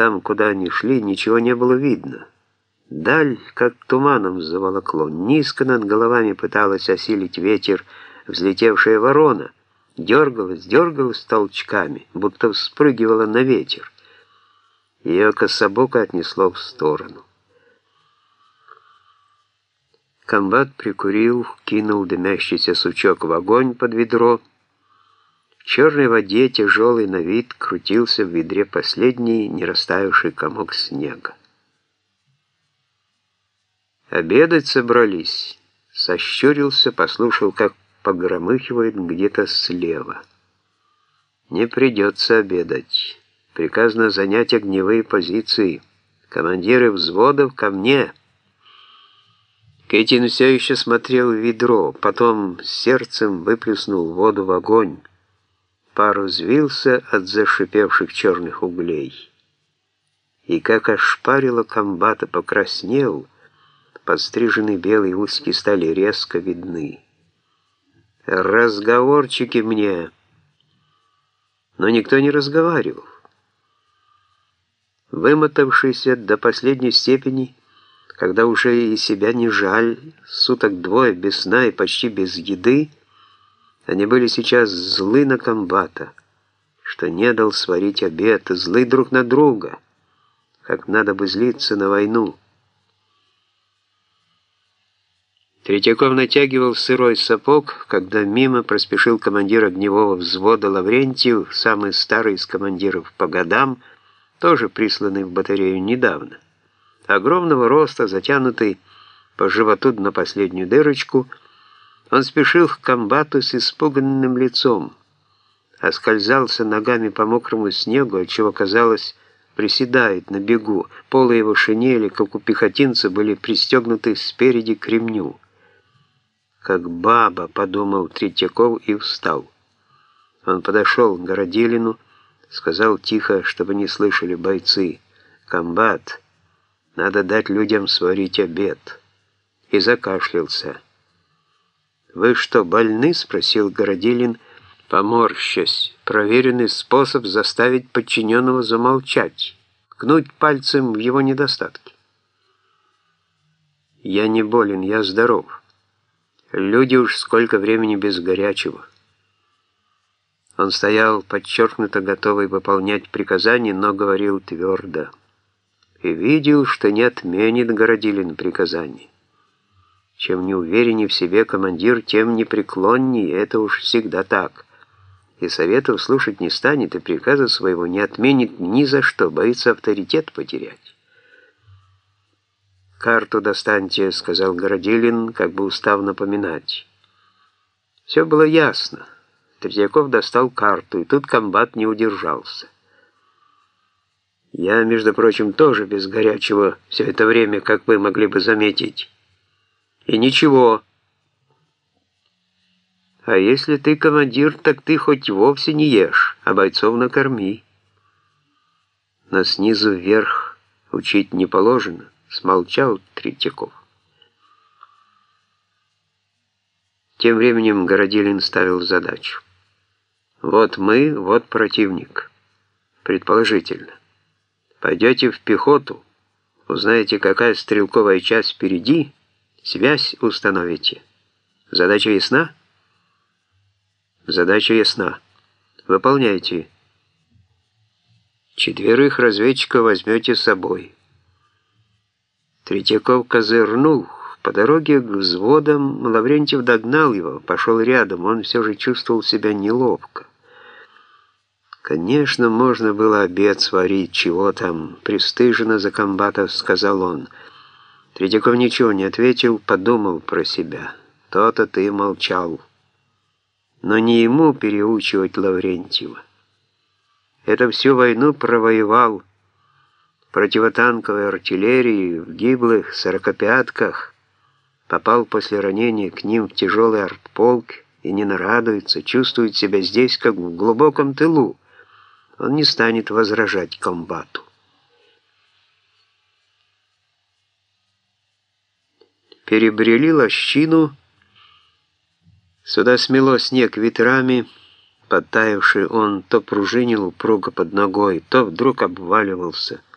Там, куда они шли, ничего не было видно. Даль, как туманом заволокло, низко над головами пыталась осилить ветер, взлетевшая ворона, дергалась, дергалась толчками, будто вспрыгивала на ветер. Ее кособоко отнесло в сторону. Комбат прикурил, кинул дымящийся сучок в огонь под ведро. Черной воде, тяжелый на вид, крутился в ведре последний не растаявший комок снега. Обедать собрались. Сощурился, послушал, как погромыхивает где-то слева. Не придется обедать. Приказано занять огневые позиции. Командиры взводов ко мне. Кэтин все еще смотрел в ведро, потом сердцем выплеснул воду в огонь. Пар взвился от зашипевших черных углей. И как ошпарило комбата, покраснел, подстриженные белые узкие стали резко видны. «Разговорчики мне!» Но никто не разговаривал. Вымотавшийся до последней степени, когда уже и себя не жаль, суток двое без сна и почти без еды, они были сейчас злы на комбата, что не дал сварить обед, злы друг на друга, как надо бы злиться на войну. Третьяков натягивал сырой сапог, когда мимо проспешил командир огневого взвода Лаврентьев, самый старый из командиров по годам, тоже присланный в батарею недавно. Огромного роста, затянутый по животу на последнюю дырочку, он спешил к комбату с испуганным лицом, оскользался ногами по мокрому снегу, отчего казалось, приседает на бегу. Полы его шинели, как у пехотинца, были пристегнуты спереди к ремню. «Как баба», — подумал Третьяков и встал. Он подошел к Городилину, сказал тихо, чтобы не слышали бойцы. «Комбат, надо дать людям сварить обед». И закашлялся. «Вы что, больны?» — спросил Городилин, поморщась. Проверенный способ заставить подчиненного замолчать, кнуть пальцем в его недостатки. «Я не болен, я здоров. Люди уж сколько времени без горячего». Он стоял подчеркнуто готовый выполнять приказания, но говорил твердо. И видел, что не отменит Городилин приказание. Чем неувереннее в себе командир, тем непреклоннее, это уж всегда так. И советов слушать не станет, и приказа своего не отменит ни за что, боится авторитет потерять. «Карту достаньте», — сказал Городилин, как бы устав напоминать. Все было ясно. Третьяков достал карту, и тут комбат не удержался. Я, между прочим, тоже без горячего все это время, как вы могли бы заметить. И ничего. А если ты командир, так ты хоть вовсе не ешь, а бойцов накорми. Но снизу вверх учить не положено, смолчал Третьяков. Тем временем Городилин ставил задачу. Вот мы, вот противник. Предположительно. Пойдете в пехоту, узнаете, какая стрелковая часть впереди, связь установите. Задача ясна? Задача ясна. Выполняйте. Четверых разведчиков возьмете с собой. Третьяков козырнул. По дороге к взводам Лаврентьев догнал его, пошел рядом. Он все же чувствовал себя неловко. «Конечно, можно было обед сварить, чего там, пристыженно за комбатов», — сказал он. Третьяков ничего не ответил, подумал про себя. «То-то ты молчал». Но не ему переучивать Лаврентьева. Это всю войну провоевал противотанковой артиллерии в гиблых сорокопятках, попал после ранения к ним в тяжелый артполк и не нарадуется, чувствует себя здесь, как в глубоком тылу он не станет возражать комбату. Перебрели лощину, сюда смело снег ветрами, подтаявший он то пружинил упруго под ногой, то вдруг обваливался —